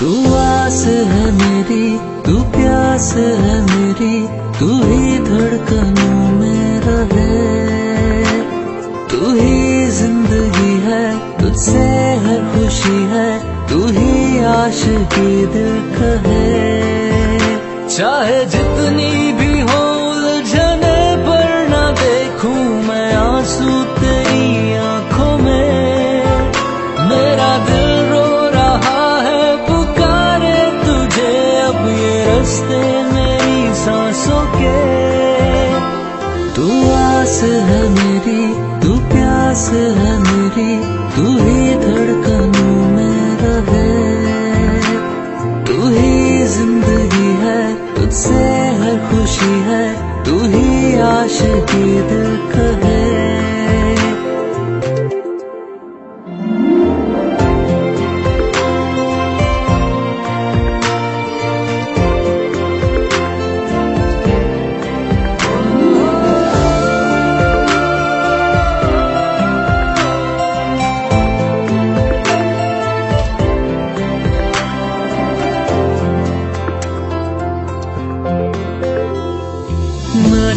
तू आस है मेरी, तू प्यास है मेरी, तू ही धड़कनों में रहे। तू ही ज़िंदगी है, तुझसे है खुशी है, तू ही आश की दिल कहे। चाहे जितनी रस्ते मेरी सांसों के। तू आस है मेरी, तू प्यास है मेरी, तू ही धड़कनों में रहे तू ही ज़िंदगी है, तुझसे हर खुशी है, तू ही आशिकी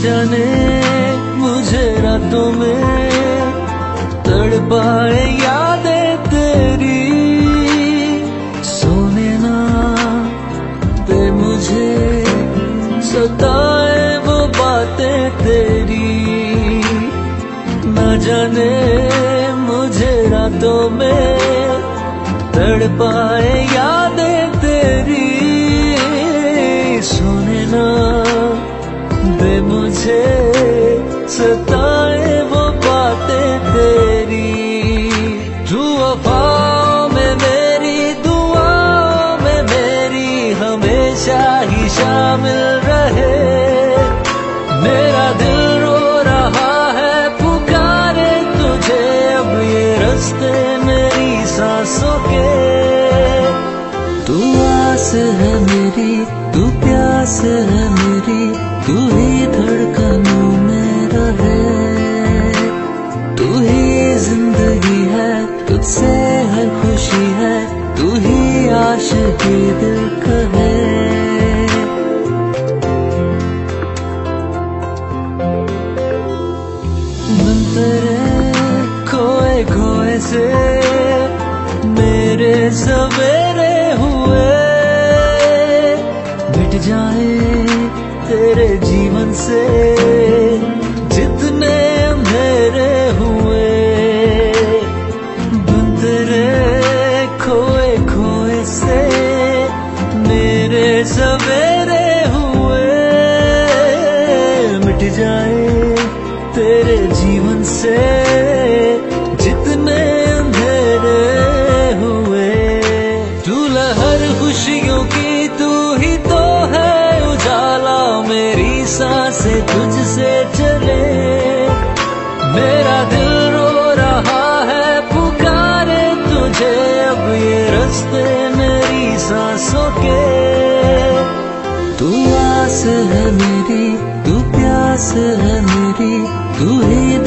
जाने मुझे रातों में तड़पाए यादें तेरी। सोने ना दे मुझे, सताए वो बातें तेरी। न जाने मुझे रातों में तड़पाए यादें तेरी। सोने ना दे मुझे सताए वो बातें तेरी। तू वफाओं में मेरी, दुआओं में मेरी हमेशा ही शामिल रहे। मेरा दिल रो रहा है, पुकारे तुझे अब ये रस्ते मेरी सांसों के। तू आस है मेरी, तू प्यास है मेरी, तू ही धड़कनों में रहे। तू ही ज़िंदगी है, तुझसे हर खुशी है, तू ही आशिकी दिल कहे। खोए खोए से, मेरे सवेरे तेरे जीवन से जितने अंधेरे हुए, बंदरे खोए खोए से मेरे सवेरे हुए। मिट जाए तेरे जीवन से जितने अंधेरे हुए, तू लहर खुशियों की दिल रो रहा है, पुकारे तुझे अब ये रस्ते मेरी सांसों के। तू आस है मेरी, तू प्यास है मेरी, तू ही